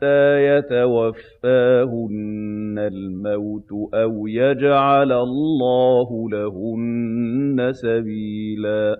حَتَّىٰ يَتَوَفَّاهُنَّ الْمَوْتُ أَوْ يَجْعَلَ اللَّهُ لَهُنَّ سَبِيلًا